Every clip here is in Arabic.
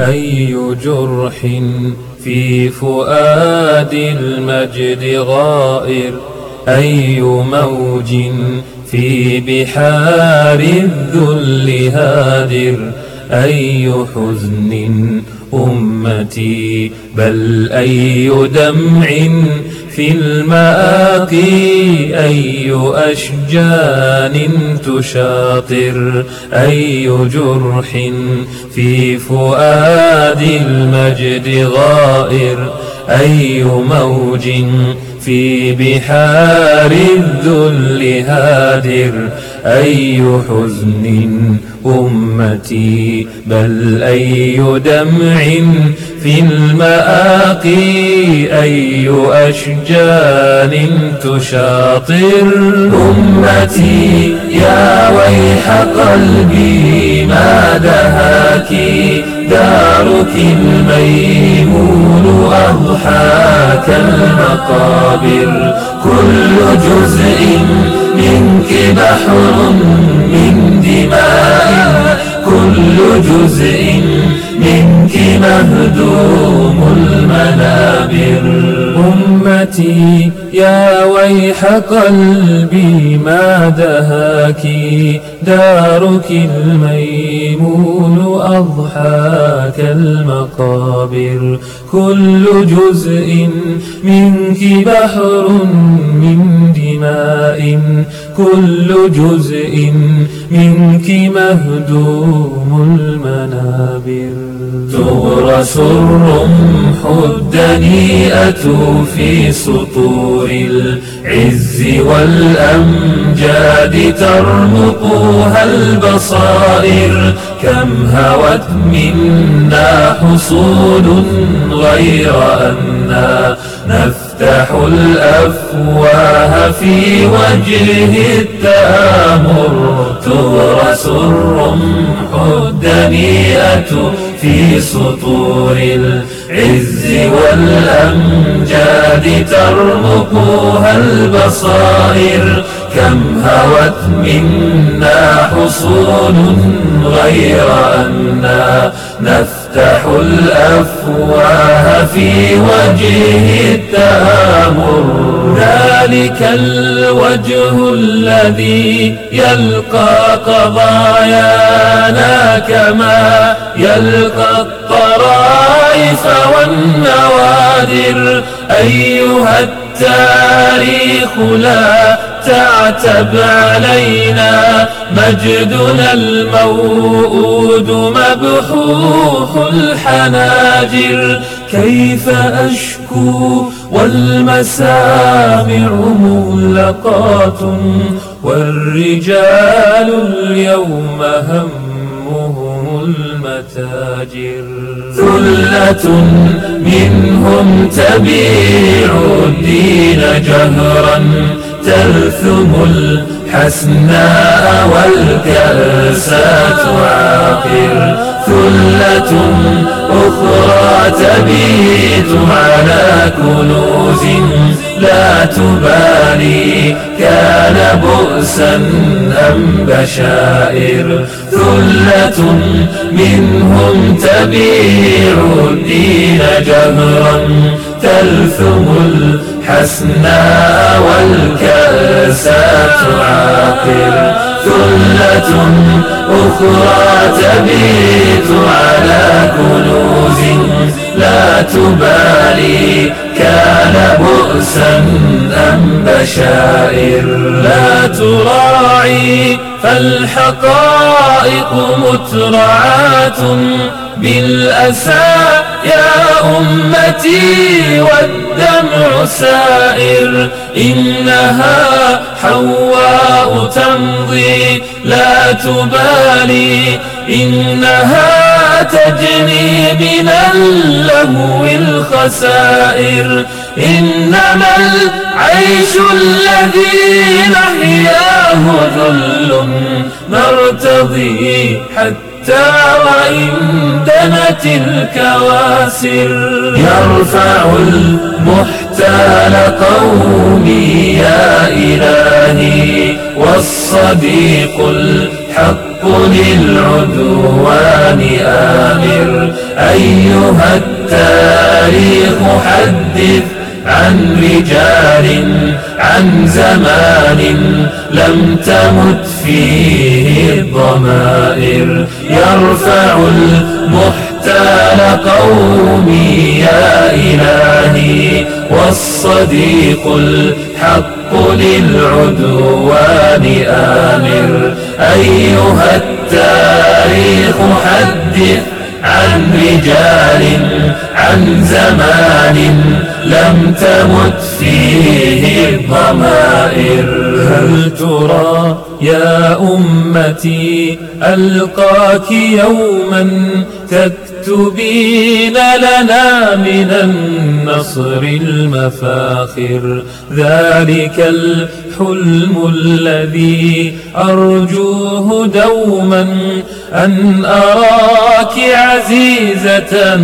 أي جرح في فؤاد المجد غائر؟ أي موج في بحار الذل هادر؟ أي حزن أمتي؟ بل أي دمع في المآقي أي أشجان تشاطر أي جرح في فؤاد المجد غائر أي موج في بحار الذل هادر أي حزن أمتي؟ بل أي دمع في المآقي؟ أي أشجان تشاطر أمتي؟ يا ويح قلبي ما دهاك دارك الميمون أضحاك المقابر. كل جزء منك بحر من دماء. كل جزء منك مهدوم المنابر. أمتي يا ويح قلبي ما دهاك دارك الميمون أضحاك المقابر كل جزء منك بحر من دماء كل جزء منك مهدوم المنابر. تغرس الرمح الدنيئة في سطور العز والأمجاد ترمقها البصائر. كم هوت منا حصول غير أنا نفتح الأفواه في وجه التآمر. تغرس الرمح الدنيئة في سطور العز والأمجاد ترمقها البصائر كم هوت منا حصول غير أنا نفتح الأفواه في وجه التآمر. ذلك الوجه الذي يلقى قضايانا كما يلقى الطرائف والنوادر. أيها التاريخ لا تعتب علينا. مجدنا الموؤود مبحوح الحناجر. كيف أشكو والمسامع مغلقات والرجال اليوم همهم المتاجر ثلة منهم تبيع الدين جهرا تلثم الحسناء والكأسات عاقر ثلة أخرى تبيت على كنوز لا تبالي كان بؤسا أم بشائر ثلة منهم تبيع الدين جهرا تلثم الحسناء والكأسات عاقر ثلة أخرى تبيت على كنوز لا تبالي. كان بؤسا أم بشائر. لا فالحقائق مترعاة. بالأسى يا أمتي والدمع سائر إنها حواء تمضي لا تبالي. إنها تجني من اللهو الخسائر. إنما نرتضي حتى وإن دنت الكواسر. يرفع المحتال قومي يا إلهي والصديق حق للعدوان آمر. أيها التاريخ حدث عن رجال عن زمان لم تمت فيه الضمائر. يرفع المحتال قومي يا إلهي والصديق الحق للعدوان آمر. أيها التاريخ حدث عن رجال عن زمان لم تمت فيه الضمائر. هل ترى يا أمتي ألقاك يوما تكتبين لنا من النصر المفاخر؟ ذلك الحلم الذي أرجوه دوما أن أراك عزيزة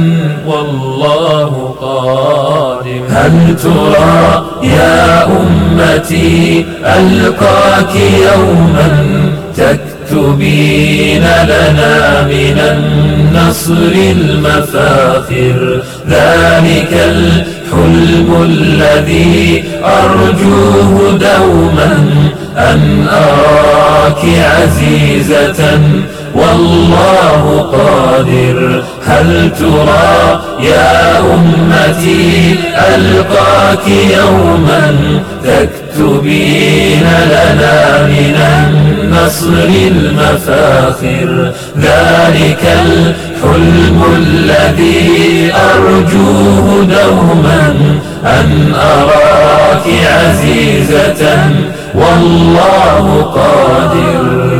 والله قادم. هل ترى يا أمتي ألقاك يوما تكتبين لنا من النصر المفاخر؟ ذلك الحلم الذي أرجوه دوما أن أراك عزيزة والله قادر. هل ترى يا أمتي ألقاك يوما تكتبين لنا من النصر المفاخر؟ ذلك الحلم الذي أرجوه دوما أن أراك عزيزة والله قادر.